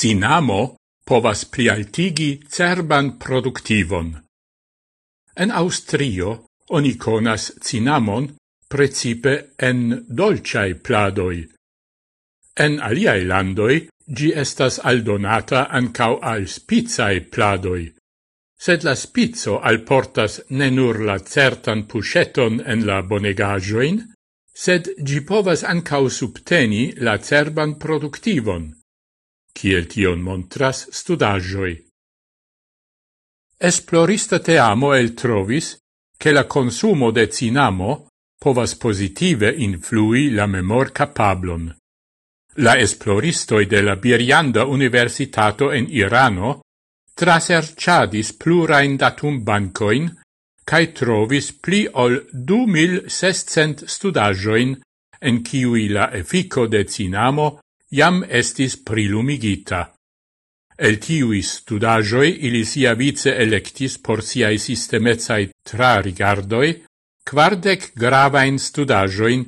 Cinamo povas plialtigi cerban produktivon. En Austrio oni conas cinamon precipe en dolciai pladoi. En aliai landoi gi estas aldonata ancau al spizzai pladoi, sed la spizzo alportas ne nur la certan pusceton en la bonegajoin, sed gi povas ancau subteni la cerban produktivon kiel tion montras studagioi. Esplorista teamo el trovis che la consumo de cinamo povas positive influi la memor capablon. La esploristoi de la Birianda Universitato en Irano traserciadis plurain datum bancoin cae trovis pli ol 2600 studagioin en ciui la effico de cinamo jam estis prilumigita. El tiui studajoi ili sia vice electis por siai sistemezai tra rigardoi, quardec gravain studajoin,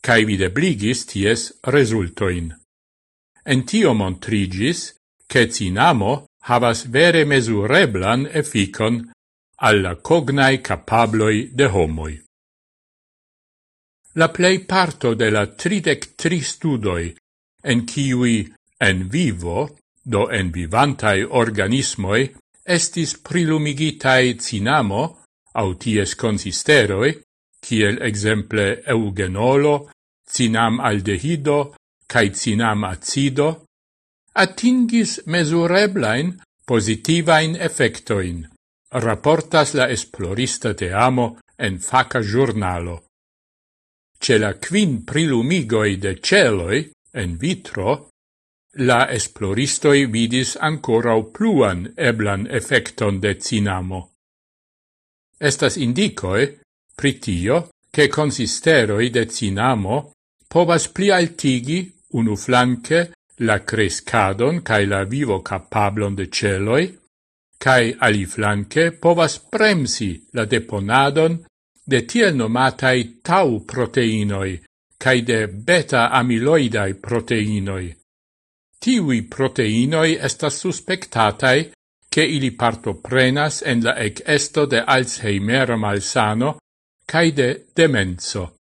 cae videbligis ties resultoin. En tio montrigis, che cinamo havas vere mesureblan efficon alla cognai capabloi de homoi. La plei parto de la tridec tri studoi, en kiwi en vivo, do en vivantai organismoi, estis prilumigitai cinamo, au ties consisteroi, kiel exemple eugenolo, cinam aldehido, cae cinam acido, atingis mesureblain positivain effectoin, rapportas la esplorista te amo en faca giurnalo. Ce la quin prilumigoi de celoi, en vitro, la esploristoi vidis ancorau pluan eblan effecton de cinamo. Estas indicoe, pritio, che consisteroi de cinamo povas pli altigi, unu flanque, la crescadon cae la vivo capablon de celoi, cae ali flanque povas bremsi la deponadon de tiel nomatai tau proteinoi cae de beta-amiloidai proteinoi. Tivi proteinoi estas suspectatai che ili partoprenas en la ec esto de Alzheimer malsano cae de demenso.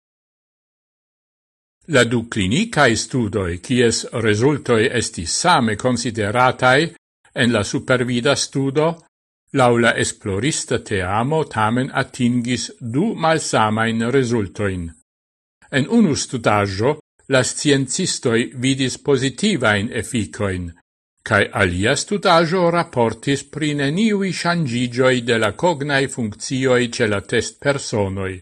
La du clinicae studoi, cies resultoi estis same consideratai en la supervida studo, laula esplorista teamo tamen atingis du malsamain resultoin. En unu studaggio la sciencistoi vidis positivain efficoin, cae alia studaggio rapportis pri neniui shangigioi de la cognai funccioi ce la test personoi.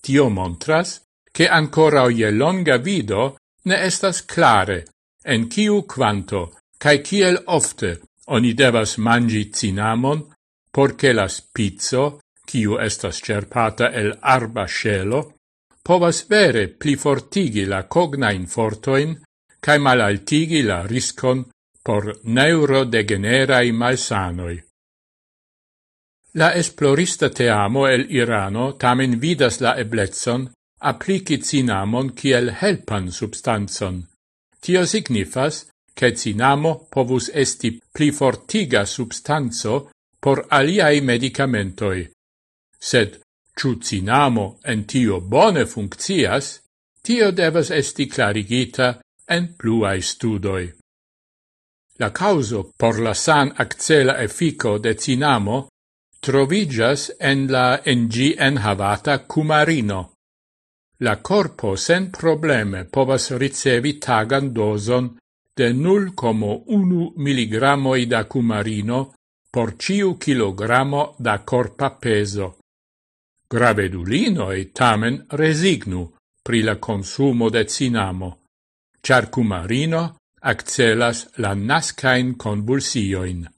Tio montras che ancora oie longa vido ne estas clare en kiu quanto cae kiel ofte oni devas mangi cinnamon porce las pizzo, kiu estas cerpata el arba scelo, povas vere pli fortigi la cognain fortoin cae malaltigi la riscon por neurodegenerai malsanoi. La esplorista teamo el Irano tamen vidas la eblezzon applici cinamon kiel helpan substanzon. Tio signifas che cinamo povus esti pli fortiga substanzo por aliai medicamentoi. Sed Ciu cinamo en tio bone funccias, tio devas esti clarigita en pluae studoi. La causo por la san accela effico de cinamo trovigas en la en havata enhavata cumarino. La corpo sen probleme povas ricevi tagan doson de 0,1 mg da cumarino por ciu kilogramo da corpa peso. Gravedulinoi tamen resignu pri la consumo de cinamo, char cumarino accelas la nascain convulsioin.